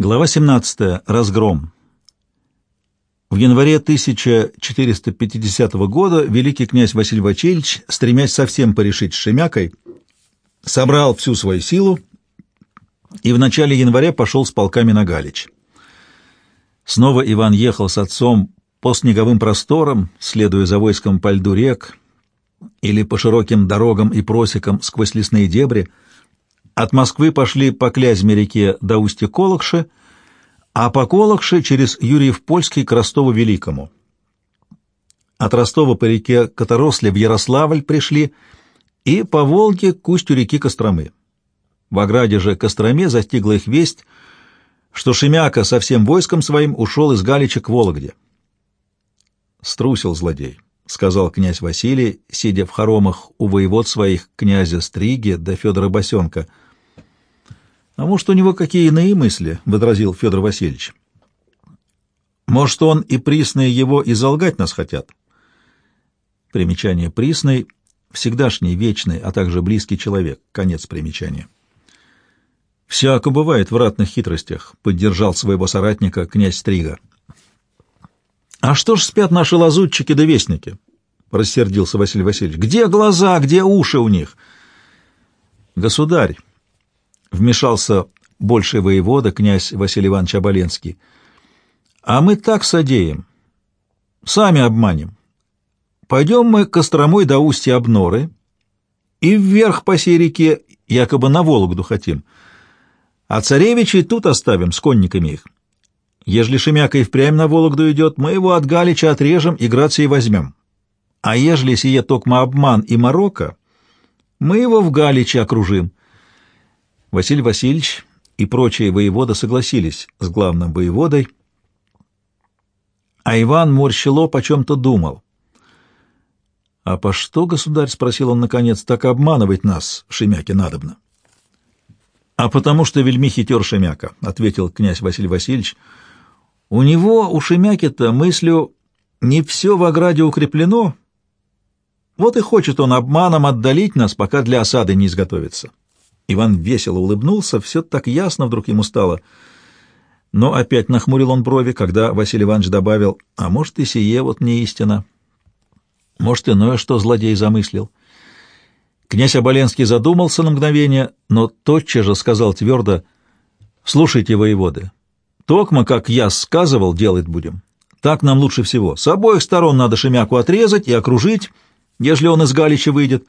Глава 17. Разгром. В январе 1450 года великий князь Василий Васильевич, стремясь совсем порешить с Шемякой, собрал всю свою силу и в начале января пошел с полками на Галич. Снова Иван ехал с отцом по снеговым просторам, следуя за войском по льду рек или по широким дорогам и просекам сквозь лесные дебри, от Москвы пошли по Клязьме реке до устья Колокши, а по Колокше через Юрьев-Польский к Ростову-Великому. От Ростова по реке Которосле в Ярославль пришли и по Волге к устью реки Костромы. В ограде же Костроме застигла их весть, что Шемяка со всем войском своим ушел из Галича к Вологде. «Струсил злодей», — сказал князь Василий, сидя в хоромах у воевод своих князя Стриги да Федора Босенка — а может, у него какие иные мысли, — возразил Федор Васильевич. Может, он и присные его и залгать нас хотят. Примечание присный — всегдашний, вечный, а также близкий человек. Конец примечания. «Всяко бывает в ратных хитростях», — поддержал своего соратника князь Стрига. «А что ж спят наши лазутчики да вестники?» — рассердился Василий Васильевич. «Где глаза, где уши у них?» «Государь», вмешался больший воевода, князь Василий Иванович Оболенский. «А мы так содеем. Сами обманем. Пойдем мы Костромой до устья Обноры и вверх по сей реке, якобы на Вологду хотим. А царевичей тут оставим с конниками их. Ежели Шемяка и впрямь на Вологду идет, мы его от Галича отрежем и Грацией возьмем. А ежели сие токма обман и морока, мы его в Галиче окружим». Василий Васильевич и прочие воеводы согласились с главным воеводой, а Иван Морщило о чем-то думал. — А по что, государь, — спросил он наконец, — так обманывать нас, Шемяке, надобно? — А потому что вельми хитер Шемяка, — ответил князь Василий Васильевич. — У него, у Шемяки-то, мыслью, не все в ограде укреплено, вот и хочет он обманом отдалить нас, пока для осады не изготовится. Иван весело улыбнулся, все так ясно вдруг ему стало. Но опять нахмурил он брови, когда Василий Иванович добавил, «А может, и сие вот не истина. Может, иное, что злодей замыслил». Князь Оболенский задумался на мгновение, но тотчас же сказал твердо, «Слушайте, воеводы, токмо, как я сказывал, делать будем. Так нам лучше всего. С обоих сторон надо Шемяку отрезать и окружить, ежели он из Галича выйдет.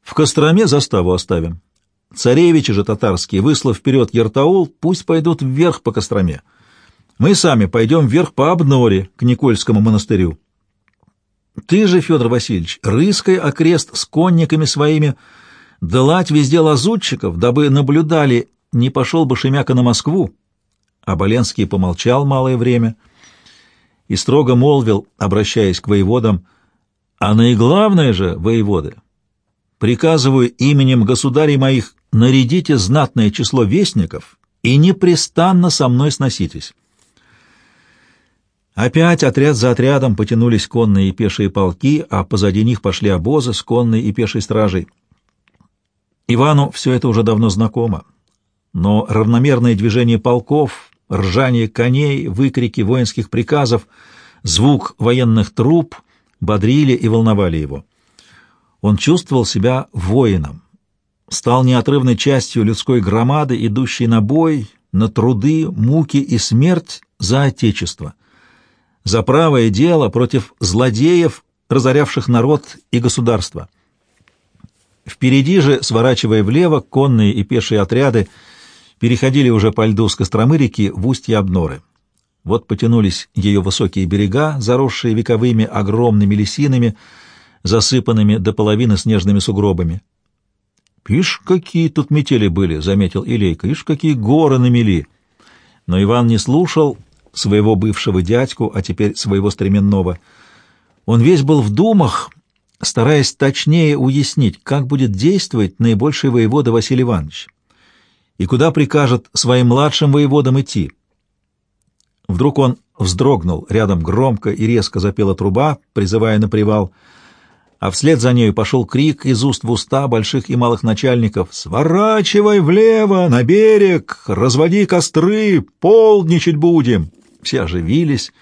В Костроме заставу оставим. Царевичи же татарские, выслав вперед Яртаул, пусть пойдут вверх по Костроме. Мы сами пойдем вверх по Обноре, к Никольскому монастырю. Ты же, Федор Васильевич, рыскай окрест с конниками своими, дылать везде лазутчиков, дабы наблюдали, не пошел бы Шемяка на Москву. А Боленский помолчал малое время и строго молвил, обращаясь к воеводам, «А наиглавное же, воеводы, приказываю именем государей моих нарядите знатное число вестников и непрестанно со мной сноситесь. Опять отряд за отрядом потянулись конные и пешие полки, а позади них пошли обозы с конной и пешей стражей. Ивану все это уже давно знакомо, но равномерное движение полков, ржание коней, выкрики воинских приказов, звук военных труб бодрили и волновали его. Он чувствовал себя воином, стал неотрывной частью людской громады, идущей на бой, на труды, муки и смерть за Отечество, за правое дело против злодеев, разорявших народ и государство. Впереди же, сворачивая влево, конные и пешие отряды переходили уже по льду с Костромы реки в устье Обноры. Вот потянулись ее высокие берега, заросшие вековыми огромными лесинами, засыпанными до половины снежными сугробами. «Ишь, какие тут метели были!» — заметил Илейка. «Ишь, какие горы намели!» Но Иван не слушал своего бывшего дядьку, а теперь своего стременного. Он весь был в думах, стараясь точнее уяснить, как будет действовать наибольший воевода Василий Иванович и куда прикажет своим младшим воеводам идти. Вдруг он вздрогнул, рядом громко и резко запела труба, призывая на привал — а вслед за нею пошел крик из уст в уста больших и малых начальников «Сворачивай влево, на берег, разводи костры, полдничать будем!» Все оживились,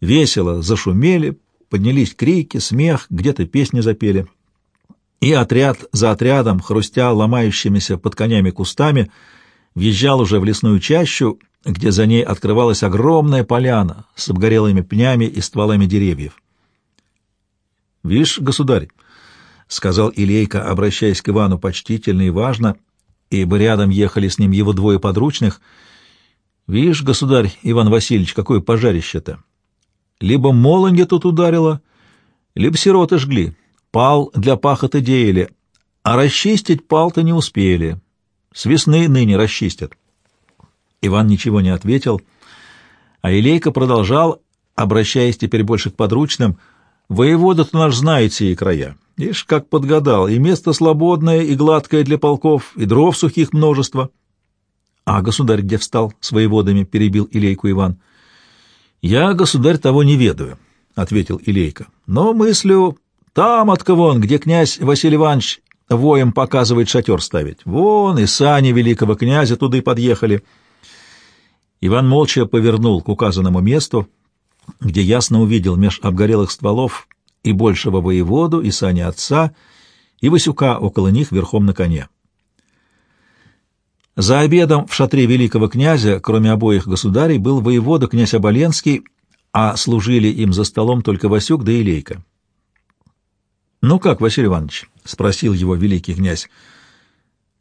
весело зашумели, поднялись крики, смех, где-то песни запели. И отряд за отрядом, хрустя ломающимися под конями кустами, въезжал уже в лесную чащу, где за ней открывалась огромная поляна с обгорелыми пнями и стволами деревьев. — Вишь, государь, — сказал Илейка, обращаясь к Ивану почтительно и важно, ибо рядом ехали с ним его двое подручных, — Вишь, государь Иван Васильевич, какое пожарище-то! Либо молонье тут ударило, либо сироты жгли, пал для пахоты деяли, а расчистить пал-то не успели. С весны ныне расчистят. Иван ничего не ответил, а Илейка продолжал, обращаясь теперь больше к подручным — Воевода-то наш знает сии края. Ишь, как подгадал, и место слободное, и гладкое для полков, и дров сухих множество. — А государь где встал с воеводами? — перебил Илейку Иван. — Я, государь, того не ведаю, — ответил Илейка. — Но мыслю, там от кого он, где князь Василий Иванович воем показывает шатер ставить. Вон и сани великого князя туда и подъехали. Иван молча повернул к указанному месту, — где ясно увидел меж обгорелых стволов и большего воеводу, и сани отца, и Васюка около них верхом на коне. За обедом в шатре великого князя, кроме обоих государей, был воевода князь Оболенский, а служили им за столом только Васюк да Илейка. «Ну как, Василий Иванович?» — спросил его великий князь.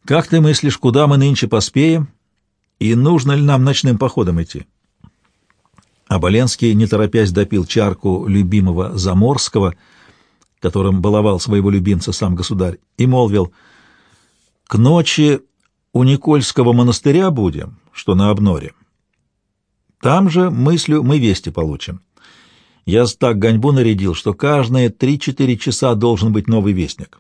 «Как ты мыслишь, куда мы нынче поспеем, и нужно ли нам ночным походом идти?» Оболенский, не торопясь, допил чарку любимого Заморского, которым баловал своего любимца сам государь, и молвил, «К ночи у Никольского монастыря будем, что на обноре. Там же, мыслю, мы вести получим. Я так гоньбу нарядил, что каждые три-четыре часа должен быть новый вестник».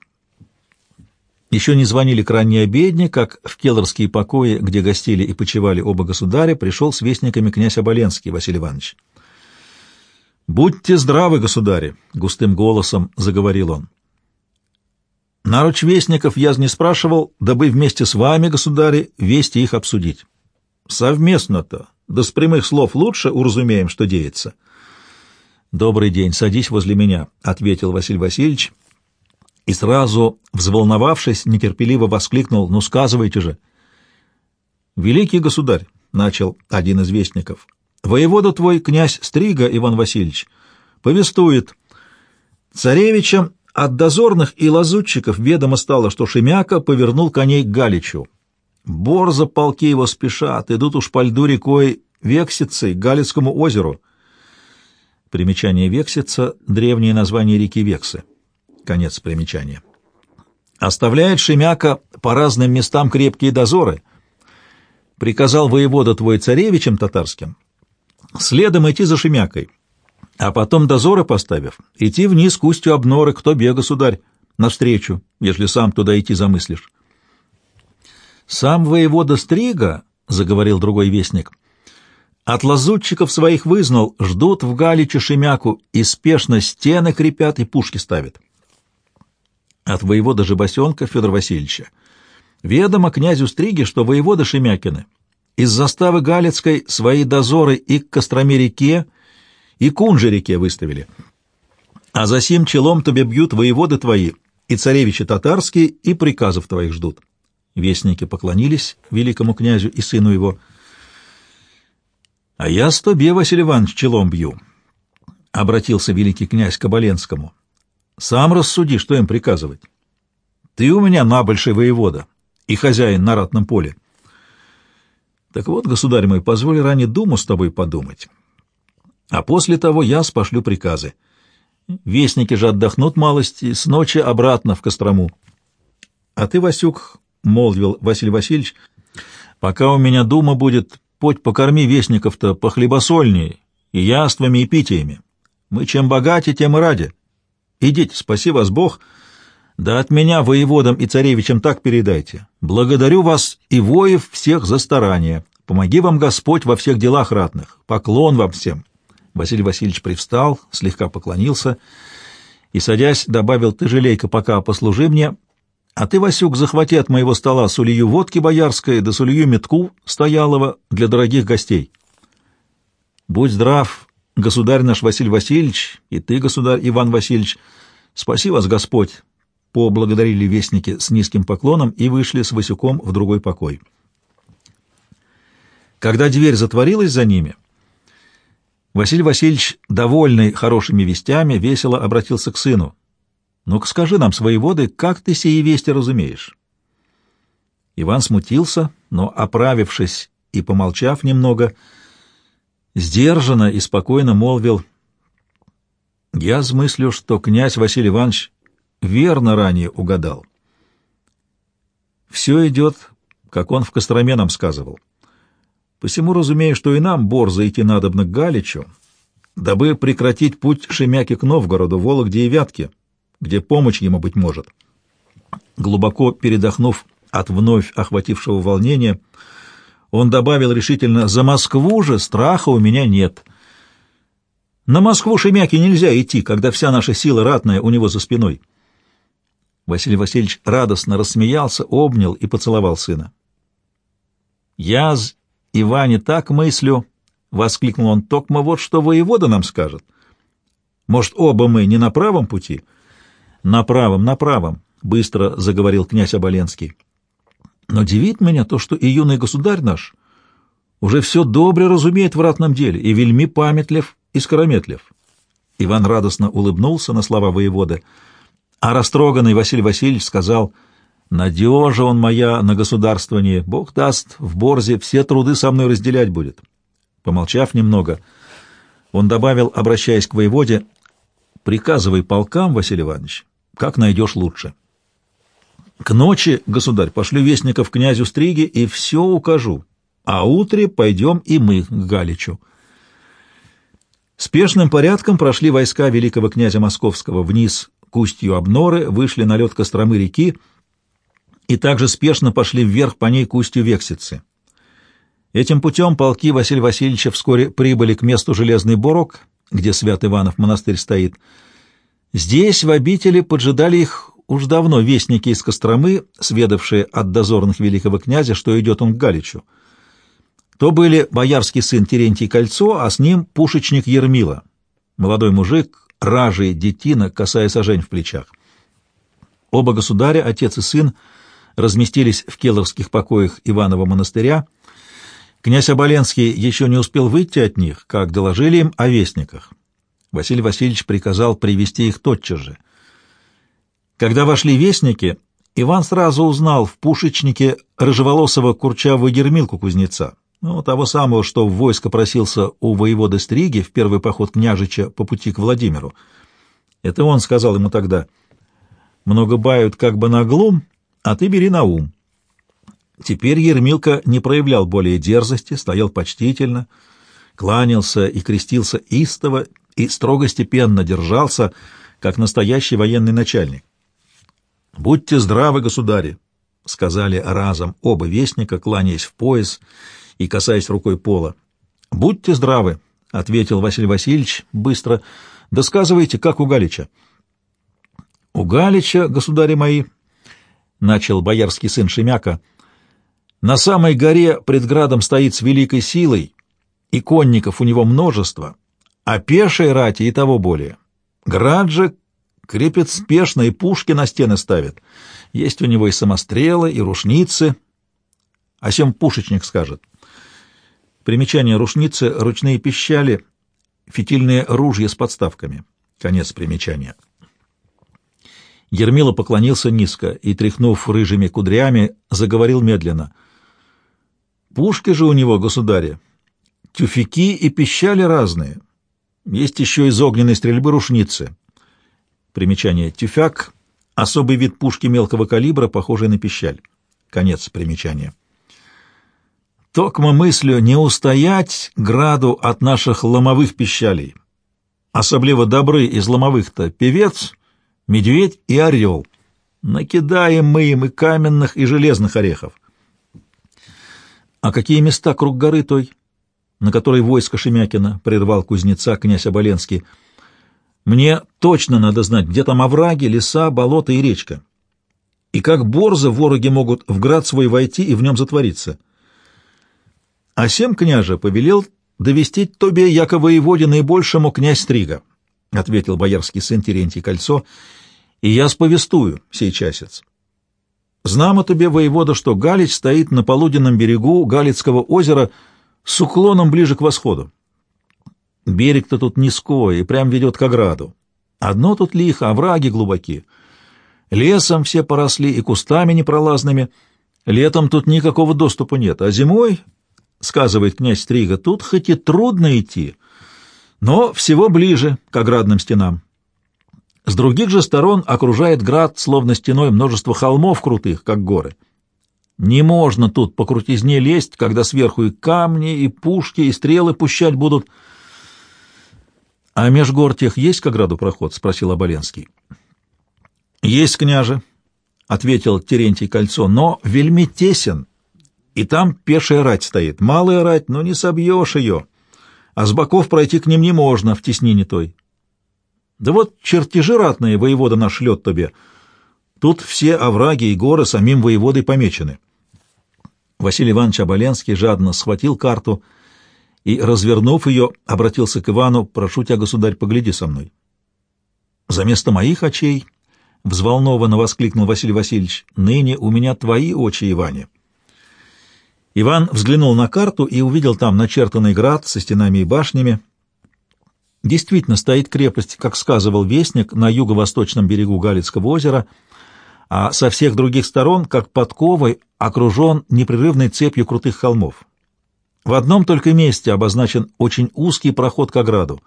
Еще не звонили к ранней обедне, как в келлерские покои, где гостили и почивали оба государя, пришел с вестниками князь Оболенский Василий Иванович. «Будьте здравы, государи!» — густым голосом заговорил он. «Наруч вестников я не спрашивал, дабы вместе с вами, государи, вести их обсудить. Совместно-то, да с прямых слов лучше уразумеем, что деется». «Добрый день, садись возле меня», — ответил Василий Васильевич, — и сразу, взволновавшись, нетерпеливо воскликнул, «Ну, сказывайте же!» «Великий государь!» — начал один из вестников. «Воевода твой, князь Стрига Иван Васильевич, повествует. Царевичам от дозорных и лазутчиков ведомо стало, что Шемяка повернул коней к Галичу. Борзо полки его спешат, идут уж по льду рекой Вексицы к Галицкому озеру». Примечание Вексица — древнее название реки Вексы. Конец примечания. Оставляет Шемяка по разным местам крепкие дозоры. Приказал воевода твой царевичем татарским следом идти за Шемякой, а потом дозоры поставив, идти вниз к устью обноры, кто бега, государь, навстречу, если сам туда идти замыслишь. Сам воевода Стрига, — заговорил другой вестник, — от лазутчиков своих вызнал, ждут в Галиче Шемяку и спешно стены крепят и пушки ставят от воевода Жебосенка Федора Васильевича. Ведомо князю Стриге, что воевода Шемякины из заставы Галицкой свои дозоры и к Костроме-реке, и к Унже-реке выставили. А за сим челом тебе бьют воеводы твои, и царевичи татарские, и приказов твоих ждут. Вестники поклонились великому князю и сыну его. — А я с тобе, Василий Иванович, челом бью, — обратился великий князь к Оболенскому. Сам рассуди, что им приказывать. Ты у меня набольший воевода и хозяин на ратном поле. Так вот, государь мой, позволь ранее думу с тобой подумать. А после того я спошлю приказы. Вестники же отдохнут малости, с ночи обратно в Кострому. А ты, Васюк, — молвил Василий Васильевич, — пока у меня дума будет, подь покорми вестников-то похлебосольнее, и яствами, и питиями. Мы чем богати, тем и ради. Идите, спаси вас Бог, да от меня воеводам и царевичам так передайте. Благодарю вас и воев всех за старание. Помоги вам Господь во всех делах ратных. Поклон вам всем. Василий Васильевич привстал, слегка поклонился И, садясь, добавил, ты, желейка, пока послужи мне, а ты, Васюк, захвати от моего стола сулью водки боярской да сулью метку стоялого для дорогих гостей. Будь здрав, государь наш Василий Васильевич, и ты, государь Иван Васильевич, спаси вас Господь, поблагодарили вестники с низким поклоном и вышли с Васюком в другой покой. Когда дверь затворилась за ними, Василий Васильевич, довольный хорошими вестями, весело обратился к сыну. «Ну-ка скажи нам, свои воды, как ты сие вести разумеешь?» Иван смутился, но, оправившись и помолчав немного, сдержанно и спокойно молвил, «Я смыслю, что князь Василий Иванович верно ранее угадал. Все идет, как он в Костроме нам сказывал. Посему разумею, что и нам борзо идти надобно к Галичу, дабы прекратить путь Шемяки к Новгороду, Вологде и Вятке, где помощь ему, быть может. Глубоко передохнув от вновь охватившего волнения, он добавил решительно, «За Москву же страха у меня нет. На Москву Шемяки нельзя идти, когда вся наша сила ратная у него за спиной». Василий Васильевич радостно рассмеялся, обнял и поцеловал сына. «Я Иване так мыслю, — воскликнул он, — токмо вот что воевода нам скажет. Может, оба мы не на правом пути? — На правом, на правом, — быстро заговорил князь Оболенский. Но дивит меня то, что и юный государь наш уже все добре разумеет в ратном деле, и вельми памятлив и скорометлив. Иван радостно улыбнулся на слова воеводы, а растроганный Василий Васильевич сказал — Надежа он моя на государствование. Бог даст, в Борзе все труды со мной разделять будет. Помолчав немного, он добавил, обращаясь к воеводе, «Приказывай полкам, Василий Иванович, как найдешь лучше». «К ночи, государь, пошлю вестников князю Стриге и все укажу, а утре пойдем и мы к Галичу». Спешным порядком прошли войска великого князя Московского вниз к устью Обноры, вышли на лед Костромы реки, и также спешно пошли вверх по ней к устью Вексицы. Этим путем полки Василия Васильевича вскоре прибыли к месту Железный Борок, где Свят Иванов монастырь стоит. Здесь в обители поджидали их уж давно вестники из Костромы, сведавшие от дозорных великого князя, что идет он к Галичу. То были боярский сын Терентий Кольцо, а с ним пушечник Ермила, молодой мужик, ражий детина, касая сажень в плечах. Оба государя, отец и сын, — разместились в келлерских покоях Иванова монастыря. Князь Оболенский еще не успел выйти от них, как доложили им о вестниках. Василий Васильевич приказал привести их тотчас же. Когда вошли вестники, Иван сразу узнал в пушечнике рыжеволосого курчавого гермилку кузнеца, ну, того самого, что в войско просился у воевода Стриги в первый поход княжича по пути к Владимиру. Это он сказал ему тогда, «Много бают как бы на глум, а ты бери на ум. Теперь Ермилка не проявлял более дерзости, стоял почтительно, кланялся и крестился истово и строго степенно держался, как настоящий военный начальник. «Будьте здравы, государи!» — сказали разом оба вестника, кланяясь в пояс и касаясь рукой пола. «Будьте здравы!» — ответил Василий Васильевич быстро. «Досказывайте, как у Галича». «У Галича, государи мои», — начал боярский сын Шемяка, — «на самой горе пред градом стоит с великой силой, и конников у него множество, а пешей рати и того более. Град же крепит спешно и пушки на стены ставит. Есть у него и самострелы, и рушницы. О чем пушечник скажет. Примечание рушницы — ручные пищали, фитильные ружья с подставками. Конец примечания. Ермила поклонился низко и, тряхнув рыжими кудрями, заговорил медленно. «Пушки же у него, государя, тюфяки и пищали разные. Есть еще из огненной стрельбы рушницы». Примечание. Тюфяк — особый вид пушки мелкого калибра, похожий на пищаль. Конец примечания. Токмо мыслю не устоять граду от наших ломовых пищалей. Особливо добры из ломовых-то певец медведь и орел. Накидаем мы им и каменных, и железных орехов. А какие места круг горы той, на которой войско Шемякина прервал кузнеца князь Оболенский? Мне точно надо знать, где там овраги, леса, болота и речка. И как борзы вороги могут в град свой войти и в нем затвориться. А сем княже повелел довести тебе, яко воеводе наибольшему князь Стрига, — ответил боярский сын Терентий Кольцо, — и я сповестую сей часец. Знамо тебе, воевода, что Галич стоит на полуденном берегу Галицкого озера с уклоном ближе к восходу. Берег-то тут низкой и прям ведет к ограду. Одно тут лихо, овраги глубоки. Лесом все поросли и кустами непролазными. Летом тут никакого доступа нет, а зимой, — сказывает князь Стрига, — тут хоть и трудно идти, но всего ближе к оградным стенам. С других же сторон окружает град, словно стеной, множество холмов крутых, как горы. Не можно тут по крутизне лезть, когда сверху и камни, и пушки, и стрелы пущать будут —— А меж гор тех есть к ограду проход? — спросил Оболенский. — Есть, княже, — ответил Терентий Кольцо, — но вельми тесен, и там пешая рать стоит. Малая рать, но не собьешь ее, а с боков пройти к ним не можно в теснине той. Да вот чертежи ратные воевода наш шлет тебе. Тут все овраги и горы самим воеводой помечены. Василий Иванович Оболенский жадно схватил карту — и, развернув ее, обратился к Ивану, «Прошу тебя, государь, погляди со мной». «За место моих очей», — взволнованно воскликнул Василий Васильевич, «ныне у меня твои очи, Иване». Иван взглянул на карту и увидел там начертанный град со стенами и башнями. Действительно, стоит крепость, как сказывал Вестник, на юго-восточном берегу Галицкого озера, а со всех других сторон, как подковой, окружен непрерывной цепью крутых холмов. В одном только месте обозначен очень узкий проход к ограду.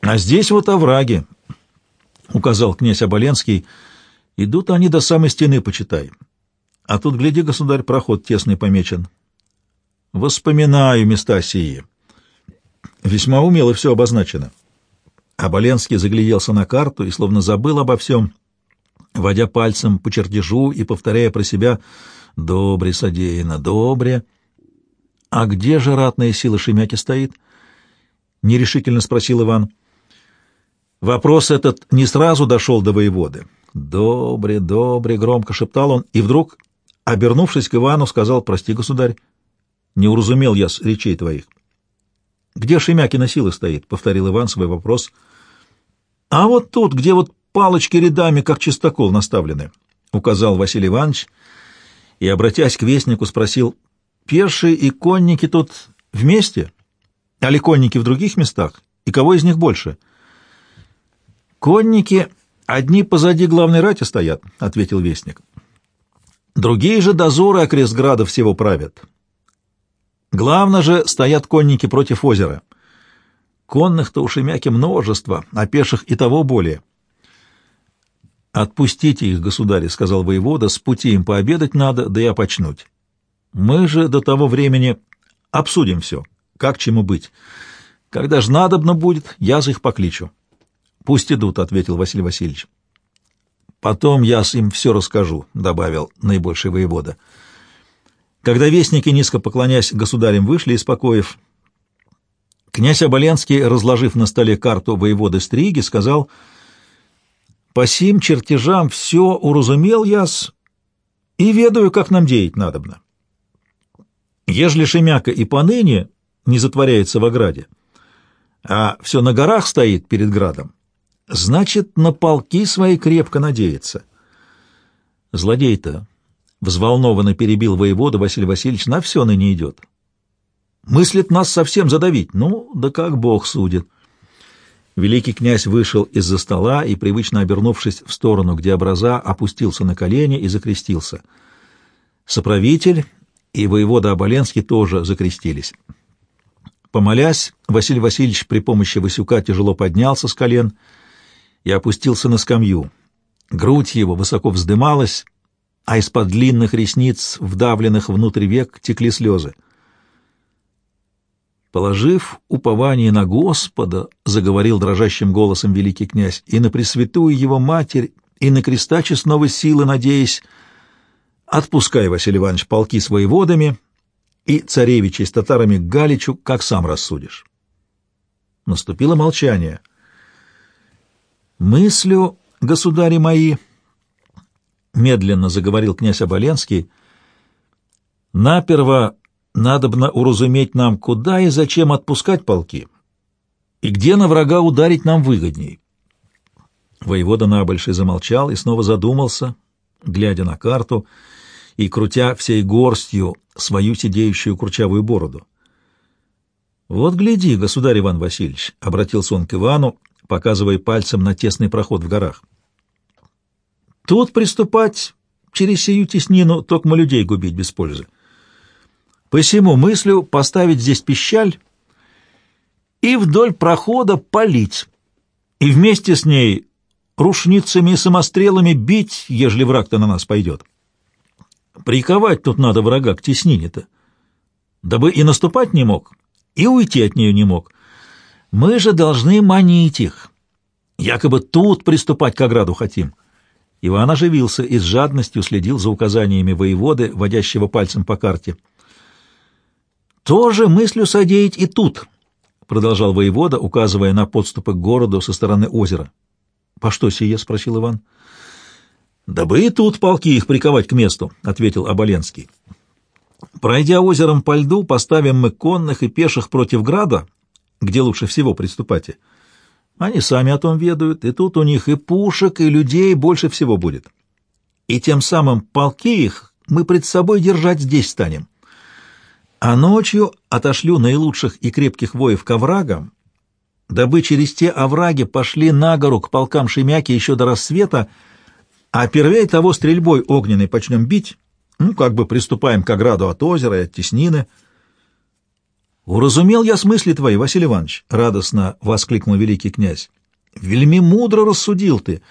«А здесь вот овраги», — указал князь Оболенский. «Идут они до самой стены, почитай. А тут, гляди, государь, проход тесный помечен. Воспоминаю места сии. Весьма умело все обозначено». Оболенский загляделся на карту и словно забыл обо всем, водя пальцем по чертежу и повторяя про себя «Добре содеяно, добре». «А где же ратная сила Шемяки стоит?» — нерешительно спросил Иван. Вопрос этот не сразу дошел до воеводы. «Добре, добре», — громко шептал он, и вдруг, обернувшись к Ивану, сказал, «Прости, государь, не уразумел я с речей твоих». «Где Шемякина сила стоит?» — повторил Иван свой вопрос. «А вот тут, где вот палочки рядами, как чистокол, наставлены», — указал Василий Иванович, и, обратясь к вестнику, спросил, Пешие и конники тут вместе? Али конники в других местах? И кого из них больше? Конники одни позади главной рати стоят, — ответил вестник. Другие же дозоры окрест града всего правят. Главное же стоят конники против озера. Конных-то у Шемяки множество, а пеших и того более. «Отпустите их, государь», — сказал воевода, — «с пути им пообедать надо, да и опочнуть». Мы же до того времени обсудим все, как чему быть. Когда ж надобно будет, я за их покличу. — Пусть идут, — ответил Василий Васильевич. — Потом я с им все расскажу, — добавил наибольший воевода. Когда вестники, низко поклонясь государям, вышли из покоев, князь Оболенский, разложив на столе карту воеводы Стриги, сказал, «По сим чертежам все уразумел яс и ведаю, как нам деять надобно. Ежели Шемяка и поныне не затворяется в ограде, а все на горах стоит перед градом, значит, на полки свои крепко надеется. Злодей-то, взволнованно перебил воевода Василий Васильевич, на все ныне идет. Мыслит нас совсем задавить, ну, да как Бог судит. Великий князь вышел из-за стола и, привычно обернувшись в сторону, где образа, опустился на колени и закрестился. Соправитель и воевода Оболенский тоже закрестились. Помолясь, Василий Васильевич при помощи Васюка тяжело поднялся с колен и опустился на скамью. Грудь его высоко вздымалась, а из-под длинных ресниц, вдавленных внутрь век, текли слезы. «Положив упование на Господа, — заговорил дрожащим голосом великий князь, — и на Пресвятую его Матерь, и на креста честного силы надеясь, — Отпускай, Василий Иванович, полки с воеводами и царевичей с татарами к Галичу, как сам рассудишь. Наступило молчание. Мыслю, государи мои, медленно заговорил князь Оболенский, наперво надобно уразуметь нам, куда и зачем отпускать полки, и где на врага ударить нам выгодней. Воевода Набольший замолчал и снова задумался, глядя на карту и крутя всей горстью свою сидеющую курчавую бороду. «Вот гляди, государь Иван Васильевич», — обратился он к Ивану, показывая пальцем на тесный проход в горах. «Тут приступать через сию теснину только людей губить без пользы. Посему мыслю поставить здесь пищаль и вдоль прохода палить, и вместе с ней рушницами и самострелами бить, ежели враг-то на нас пойдет. Приковать тут надо врага к теснине-то, дабы и наступать не мог, и уйти от нее не мог. Мы же должны манить их. Якобы тут приступать к ограду хотим. Иван оживился и с жадностью следил за указаниями воеводы, водящего пальцем по карте. «Тоже мыслю содеять и тут», — продолжал воевода, указывая на подступы к городу со стороны озера. «По что сие?» — спросил Иван. «Дабы и тут полки их приковать к месту», — ответил Оболенский. «Пройдя озером по льду, поставим мы конных и пеших против града, где лучше всего приступать. Они сами о том ведают, и тут у них и пушек, и людей больше всего будет. И тем самым полки их мы пред собой держать здесь станем. А ночью отошлю наилучших и крепких воев к оврагам, дабы через те овраги пошли на гору к полкам Шемяки еще до рассвета, а первей того стрельбой огненной почнем бить, ну, как бы приступаем к ограду от озера и от теснины. «Уразумел я смысли твои, Василий Иванович!» — радостно воскликнул великий князь. «Вельми мудро рассудил ты.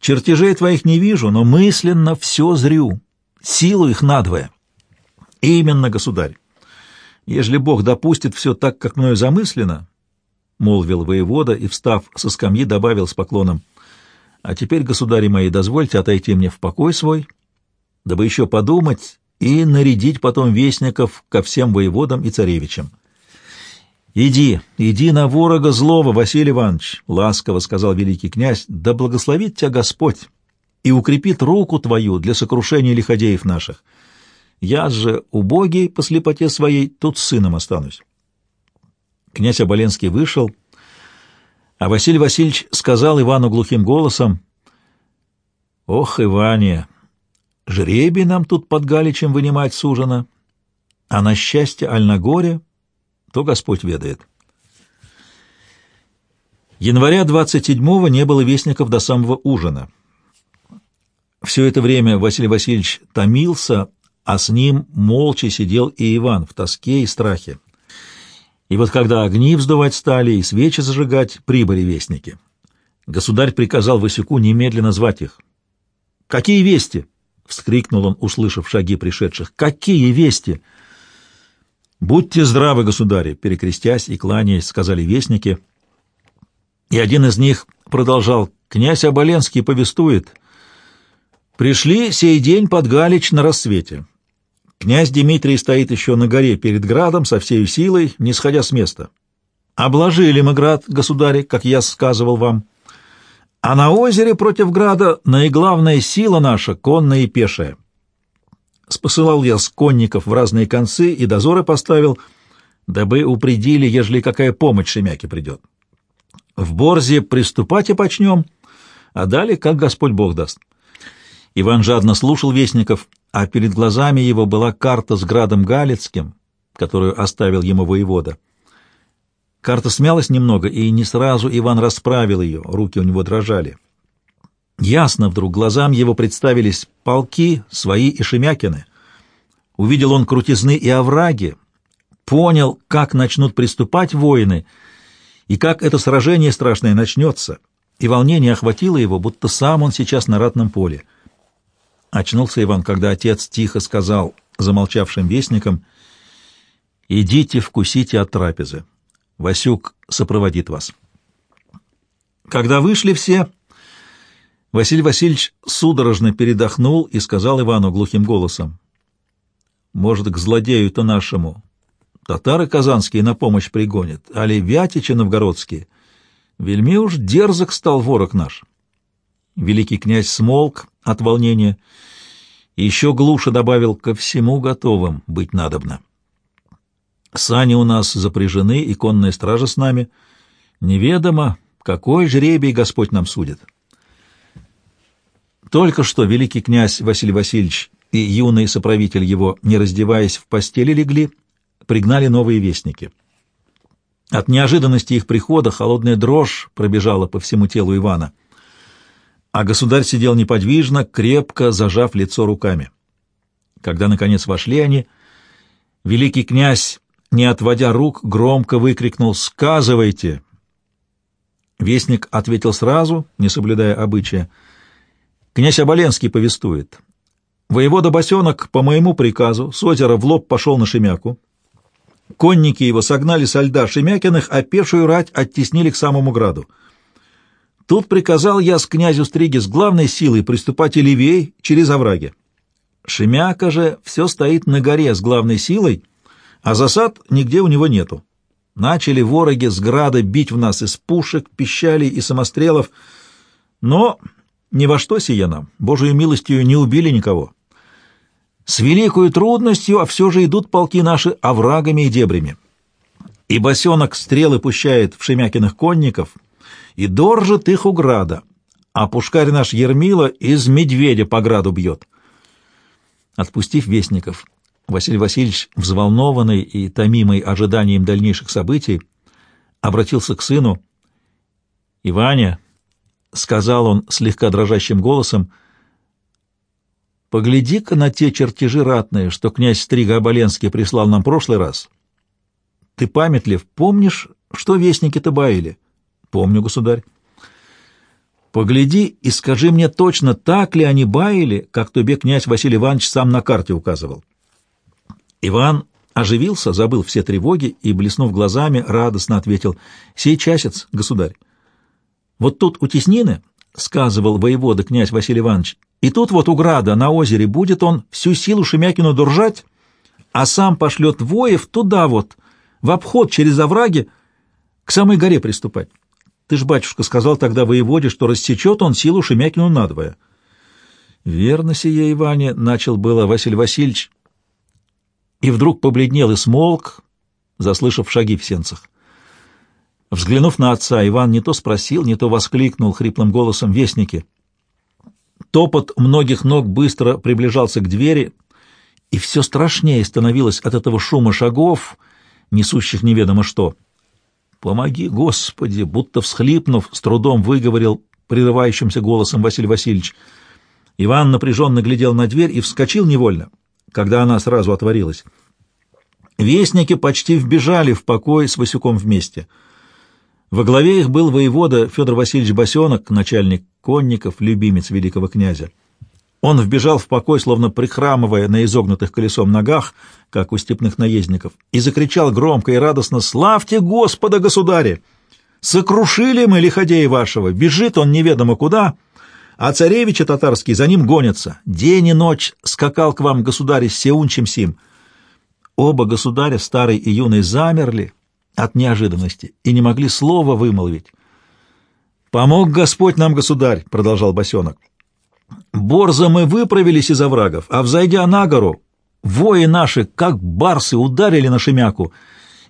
Чертежей твоих не вижу, но мысленно все зрю. Силу их надвое». «Именно, государь. Ежели Бог допустит все так, как мною замыслено, — молвил воевода и, встав со скамьи, добавил с поклоном, — а теперь, государи мои, дозвольте отойти мне в покой свой, дабы еще подумать и нарядить потом вестников ко всем воеводам и царевичам. «Иди, иди на ворога злого, Василий Иванович», — ласково сказал великий князь, — «да благословит тебя Господь и укрепит руку твою для сокрушения лиходеев наших. Я же, убогий по слепоте своей, тут с сыном останусь». Князь Оболенский вышел, а Василий Васильевич сказал Ивану глухим голосом, «Ох, Иване, жребий нам тут под Галичем вынимать сужено, а на счастье, аль на горе, то Господь ведает». Января 27-го не было вестников до самого ужина. Все это время Василий Васильевич томился, а с ним молча сидел и Иван в тоске и страхе. И вот когда огни вздувать стали и свечи зажигать, прибыли вестники. Государь приказал Васюку немедленно звать их. «Какие вести?» — вскрикнул он, услышав шаги пришедших. «Какие вести?» «Будьте здравы, государи!» — перекрестясь и кланяясь, сказали вестники. И один из них продолжал. «Князь Оболенский повествует. Пришли сей день под Галич на рассвете. Князь Дмитрий стоит еще на горе перед градом со всей силой, не сходя с места. Обложили мы град, государи, как я сказывал вам. А на озере против града наиглавная сила наша, конная и пешая. Спосылал я с конников в разные концы и дозоры поставил, дабы упредили, ежели какая помощь Шемяке придет. В Борзе приступать и почнем, а далее, как Господь Бог даст. Иван жадно слушал вестников, а перед глазами его была карта с градом Галицким, которую оставил ему воевода. Карта смялась немного, и не сразу Иван расправил ее, руки у него дрожали. Ясно вдруг глазам его представились полки, свои и Шемякины. Увидел он крутизны и овраги, понял, как начнут приступать воины, и как это сражение страшное начнется, и волнение охватило его, будто сам он сейчас на ратном поле — Очнулся Иван, когда отец тихо сказал замолчавшим вестникам, «Идите, вкусите от трапезы. Васюк сопроводит вас». Когда вышли все, Василий Васильевич судорожно передохнул и сказал Ивану глухим голосом, «Может, к злодею-то нашему татары казанские на помощь пригонят, али вятичи новгородские. Вельми уж дерзок стал ворог наш. Великий князь смолк от волнения и еще глуше добавил ко всему готовым быть надобно. Сани у нас запряжены, и конная стража с нами. Неведомо, какой жребий Господь нам судит. Только что великий князь Василий Васильевич и юный соправитель его, не раздеваясь в постели, легли, пригнали новые вестники. От неожиданности их прихода холодная дрожь пробежала по всему телу Ивана, а государь сидел неподвижно, крепко зажав лицо руками. Когда, наконец, вошли они, великий князь, не отводя рук, громко выкрикнул «Сказывайте!». Вестник ответил сразу, не соблюдая обычая. «Князь Оболенский повествует. Воевода Босенок по моему приказу с озера в лоб пошел на Шемяку. Конники его согнали со льда Шемякиных, а пешую рать оттеснили к самому граду. Тут приказал я с князю Стриги с главной силой приступать и левей через овраги. Шемяка же все стоит на горе с главной силой, а засад нигде у него нету. Начали вороги с града бить в нас из пушек, пищалей и самострелов, но ни во что сие нам, Божию милостью, не убили никого. С великой трудностью, а все же идут полки наши оврагами и дебрями. И босенок стрелы пущает в Шемякиных конников, и доржит их у града, а пушкарь наш Ермила из медведя по граду бьет. Отпустив вестников, Василий Васильевич, взволнованный и томимый ожиданием дальнейших событий, обратился к сыну. «Иваня», — сказал он слегка дрожащим голосом, — Погляди-ка на те чертежи ратные, что князь Стрига Оболенский прислал нам прошлый раз. Ты памятлив, помнишь, что вестники-то баяли? Помню, государь. Погляди и скажи мне точно, так ли они баяли, как тебе князь Василий Иванович сам на карте указывал. Иван оживился, забыл все тревоги и, блеснув глазами, радостно ответил, «Сей часец, государь. Вот тут у теснины, — сказывал воевода князь Василий Иванович, и тут вот у града на озере будет он всю силу Шемякину держать, а сам пошлет воев туда вот, в обход через овраги, к самой горе приступать. Ты ж, батюшка, сказал тогда воеводе, что рассечет он силу Шемякину надвое. Верно сие, Иване, — начал было Василий Васильевич, и вдруг побледнел и смолк, заслышав шаги в сенцах. Взглянув на отца, Иван не то спросил, не то воскликнул хриплым голосом вестники — Топот многих ног быстро приближался к двери, и все страшнее становилось от этого шума шагов, несущих неведомо что. «Помоги, Господи!» — будто всхлипнув, с трудом выговорил прерывающимся голосом Василий Васильевич. Иван напряженно глядел на дверь и вскочил невольно, когда она сразу отворилась. Вестники почти вбежали в покой с Васюком вместе — во главе их был воевода Федор Васильевич Босенок, начальник конников, любимец великого князя. Он вбежал в покой, словно прихрамывая на изогнутых колесом ногах, как у степных наездников, и закричал громко и радостно «Славьте Господа, государе! Сокрушили мы лиходея вашего, бежит он неведомо куда, а царевичи татарские за ним гонятся. День и ночь скакал к вам государь с сеунчим сим». Оба государя, старый и юный, замерли, от неожиданности и не могли слова вымолвить. «Помог Господь нам, государь!» — продолжал Босенок. «Борзо мы выправились из оврагов, а, взойдя на гору, вои наши, как барсы, ударили на Шемяку,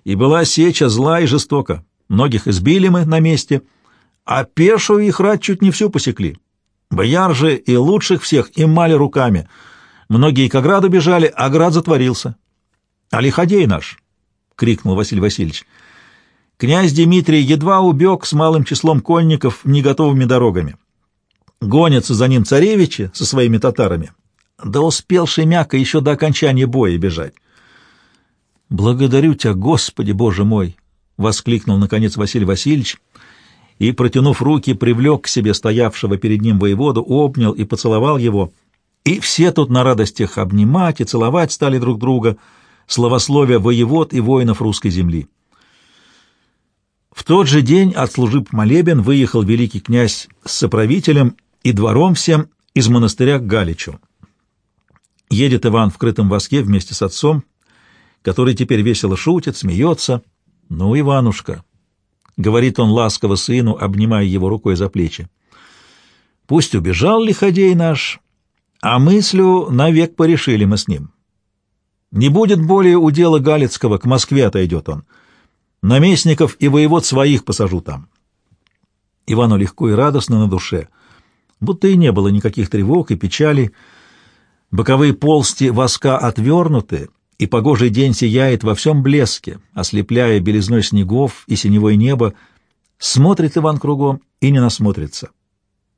и была сеча зла и жестока. Многих избили мы на месте, а пешую их рать чуть не всю посекли. Бояр же и лучших всех имали руками. Многие к ограду бежали, а град затворился. А лиходей наш, — крикнул Василий Васильевич, — Князь Дмитрий едва убег с малым числом конников неготовыми дорогами. Гонятся за ним царевичи со своими татарами. Да успел Шемяка еще до окончания боя бежать. «Благодарю тебя, Господи, Боже мой!» — воскликнул, наконец, Василий Васильевич и, протянув руки, привлек к себе стоявшего перед ним воеводу, обнял и поцеловал его. И все тут на радостях обнимать и целовать стали друг друга, славословия воевод и воинов русской земли. В тот же день, отслужив молебен, выехал великий князь с соправителем и двором всем из монастыря к Галичу. Едет Иван в крытом воске вместе с отцом, который теперь весело шутит, смеется. «Ну, Иванушка, говорит он ласково сыну, обнимая его рукой за плечи. Пусть убежал лиходей наш, а мыслю навек порешили мы с ним. Не будет более удела Галицкого, к Москве отойдет он. Наместников и воевод своих посажу там. Ивану легко и радостно на душе, будто и не было никаких тревог и печалей. Боковые полсти воска отвернуты, и погожий день сияет во всем блеске, ослепляя белизной снегов и синевое небо. Смотрит Иван кругом и не насмотрится.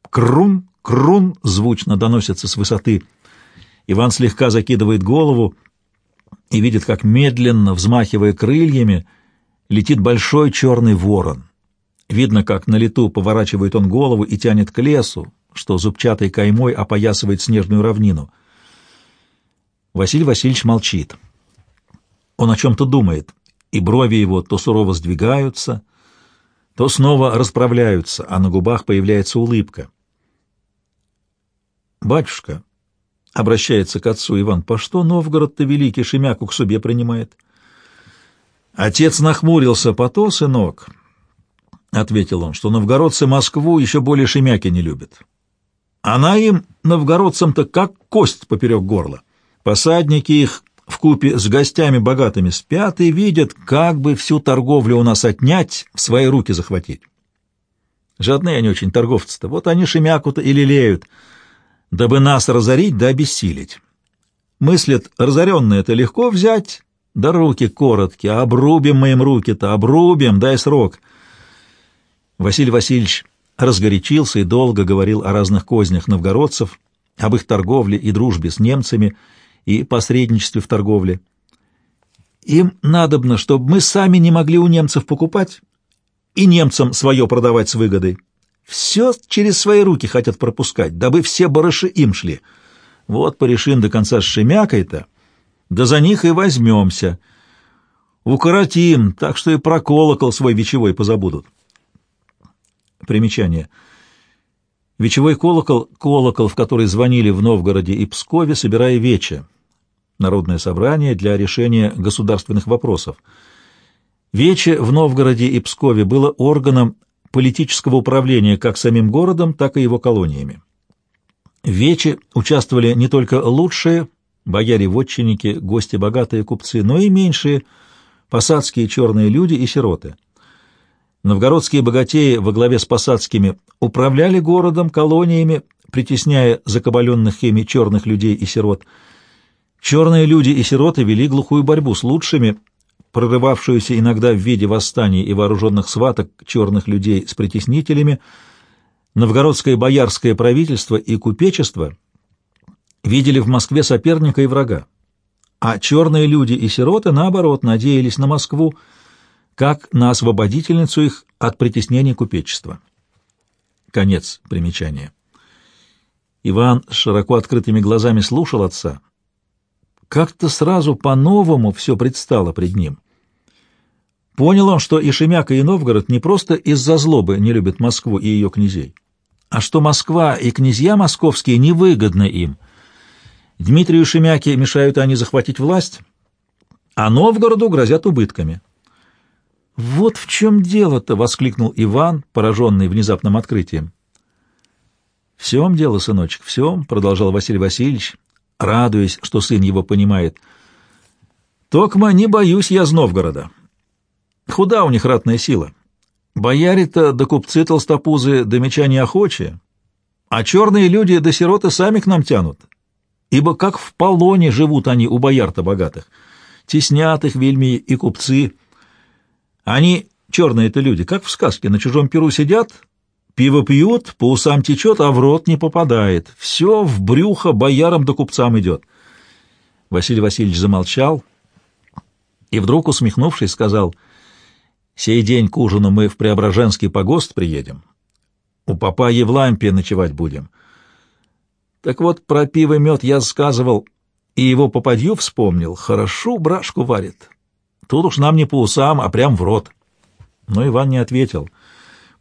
Крун, крун звучно доносится с высоты. Иван слегка закидывает голову и видит, как медленно, взмахивая крыльями, летит большой черный ворон. Видно, как на лету поворачивает он голову и тянет к лесу, что зубчатой каймой опоясывает снежную равнину. Василий Васильевич молчит. Он о чем-то думает, и брови его то сурово сдвигаются, то снова расправляются, а на губах появляется улыбка. «Батюшка», — обращается к отцу Иван, — «по что Новгород-то великий Шемяку к себе принимает?» Отец нахмурился, «по то, сынок», — ответил он, — «что новгородцы Москву еще более Шемяки не любят. Она им, новгородцам-то, как кость поперек горла. Посадники их в купе с гостями богатыми спят и видят, как бы всю торговлю у нас отнять, в свои руки захватить. Жадные они очень торговцы-то, вот они Шемяку-то и лелеют» дабы нас разорить да обессилить. Мыслят, разоренное это легко взять, да руки короткие, обрубим мы им руки-то, обрубим, дай срок. Василий Васильевич разгорячился и долго говорил о разных кознях новгородцев, об их торговле и дружбе с немцами и посредничестве в торговле. Им надобно, чтобы мы сами не могли у немцев покупать и немцам свое продавать с выгодой. Все через свои руки хотят пропускать, дабы все барыши им шли. Вот порешим до конца с Шемякой-то, да за них и возьмемся. Укоротим, так что и про колокол свой вечевой позабудут. Примечание. Вечевой колокол — колокол, в который звонили в Новгороде и Пскове, собирая вече. Народное собрание для решения государственных вопросов. Вече в Новгороде и Пскове было органом политического управления как самим городом, так и его колониями. В Вече участвовали не только лучшие, бояре-вотчинники, гости богатые купцы, но и меньшие, посадские черные люди и сироты. Новгородские богатеи во главе с посадскими управляли городом, колониями, притесняя закабаленных ими черных людей и сирот. Черные люди и сироты вели глухую борьбу с лучшими, прорывавшуюся иногда в виде восстаний и вооруженных сваток черных людей с притеснителями, новгородское боярское правительство и купечество видели в Москве соперника и врага, а черные люди и сироты, наоборот, надеялись на Москву, как на освободительницу их от притеснений купечества. Конец примечания. Иван с широко открытыми глазами слушал отца, как-то сразу по-новому все предстало пред ним. Понял он, что и Шемяка, и Новгород не просто из-за злобы не любят Москву и ее князей, а что Москва и князья московские невыгодны им. Дмитрию Шемяке мешают они захватить власть, а Новгороду грозят убытками. «Вот в чем дело-то!» — воскликнул Иван, пораженный внезапным открытием. «В всем дело, сыночек, всем», — продолжал Василий Васильевич, радуясь, что сын его понимает. «Токма, не боюсь я с Новгорода. Худа у них ратная сила. Бояре-то да купцы толстопузы да меча неохочие, а черные люди да сироты сами к нам тянут, ибо как в полоне живут они у бояр-то богатых. Теснят их вельми и купцы. Они, черные-то люди, как в сказке, на чужом перу сидят, Пиво пьют, по усам течет, а в рот не попадает. Все в брюхо боярам да купцам идет. Василий Васильевич замолчал и вдруг, усмехнувшись, сказал, «Сей день к ужину мы в Преображенский погост приедем. У папа Евлампия ночевать будем. Так вот, про пиво мед я сказывал, и его попадью вспомнил. Хорошо брашку варит. Тут уж нам не по усам, а прям в рот». Но Иван не ответил —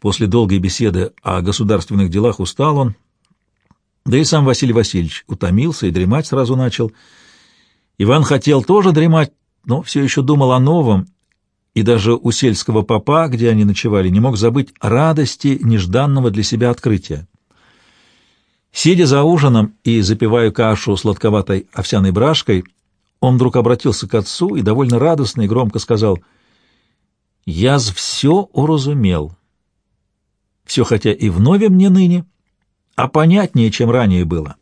После долгой беседы о государственных делах устал он, да и сам Василий Васильевич утомился и дремать сразу начал. Иван хотел тоже дремать, но все еще думал о новом и даже у сельского попа, где они ночевали, не мог забыть радости нежданного для себя открытия. Сидя за ужином и запивая кашу сладковатой овсяной брашкой, он вдруг обратился к отцу и довольно радостно и громко сказал «Я все уразумел. Все хотя и вновь мне ныне, а понятнее, чем ранее было.